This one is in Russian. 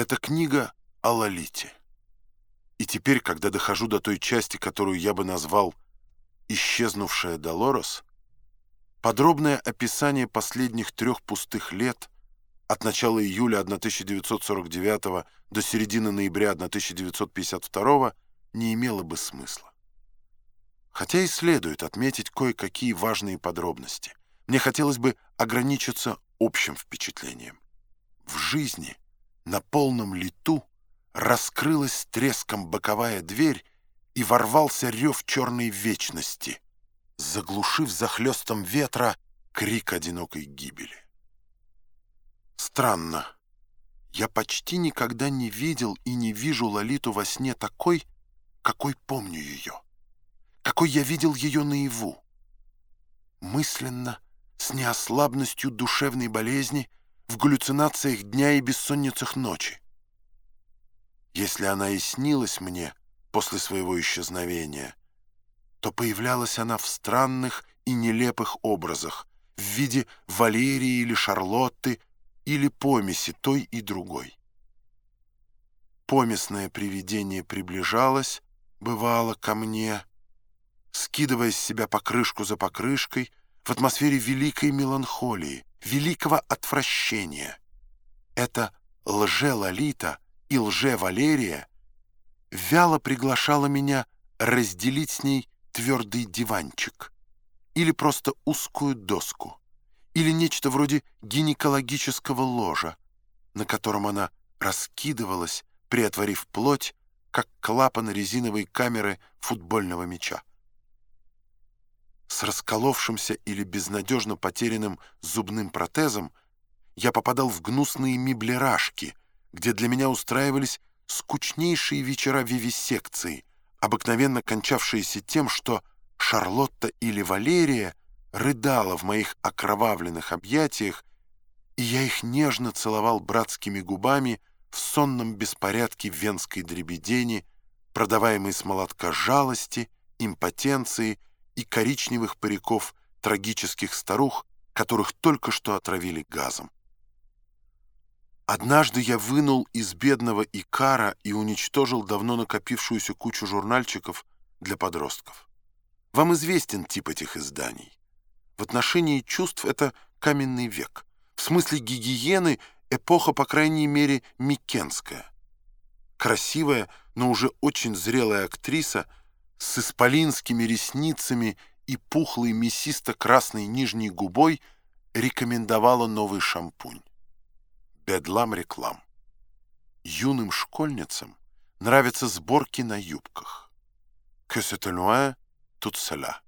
Это книга о Лолите. И теперь, когда дохожу до той части, которую я бы назвал «Исчезнувшая Долорес», подробное описание последних трех пустых лет от начала июля 1949 до середины ноября 1952 не имело бы смысла. Хотя и следует отметить кое-какие важные подробности. Мне хотелось бы ограничиться общим впечатлением. В жизни, на полном лету, раскрылась треском боковая дверь и ворвался рев черной вечности, заглушив захлестом ветра крик одинокой гибели. Странно. Я почти никогда не видел и не вижу Лолиту во сне такой, какой помню ее, какой я видел ее наяву. Мысленно, с неослабностью душевной болезни, в галлюцинациях дня и бессонницах ночи. Если она и снилась мне после своего исчезновения, то появлялась она в странных и нелепых образах, в виде Валерии или Шарлотты, или помеси той и другой. Помесное привидение приближалось, бывало, ко мне, скидывая с себя покрышку за покрышкой в атмосфере великой меланхолии, великого отвращения. Это лже-лолита — и лже-Валерия вяло приглашала меня разделить с ней твердый диванчик или просто узкую доску или нечто вроде гинекологического ложа, на котором она раскидывалась, приотворив плоть, как клапан резиновой камеры футбольного мяча. С расколовшимся или безнадежно потерянным зубным протезом я попадал в гнусные меблерашки, где для меня устраивались скучнейшие вечера вивисекции, обыкновенно кончавшиеся тем, что Шарлотта или Валерия рыдала в моих окровавленных объятиях, и я их нежно целовал братскими губами в сонном беспорядке венской дребедени, продаваемой с молотка жалости, импотенции и коричневых париков трагических старух, которых только что отравили газом. Однажды я вынул из бедного Икара и уничтожил давно накопившуюся кучу журнальчиков для подростков. Вам известен тип этих изданий. В отношении чувств это каменный век. В смысле гигиены эпоха, по крайней мере, микенская. Красивая, но уже очень зрелая актриса с исполинскими ресницами и пухлой мясисто-красной нижней губой рекомендовала новый шампунь. Бедлам-реклам. Юным школьницам нравятся сборки на юбках. Que c'est loin, tout cela.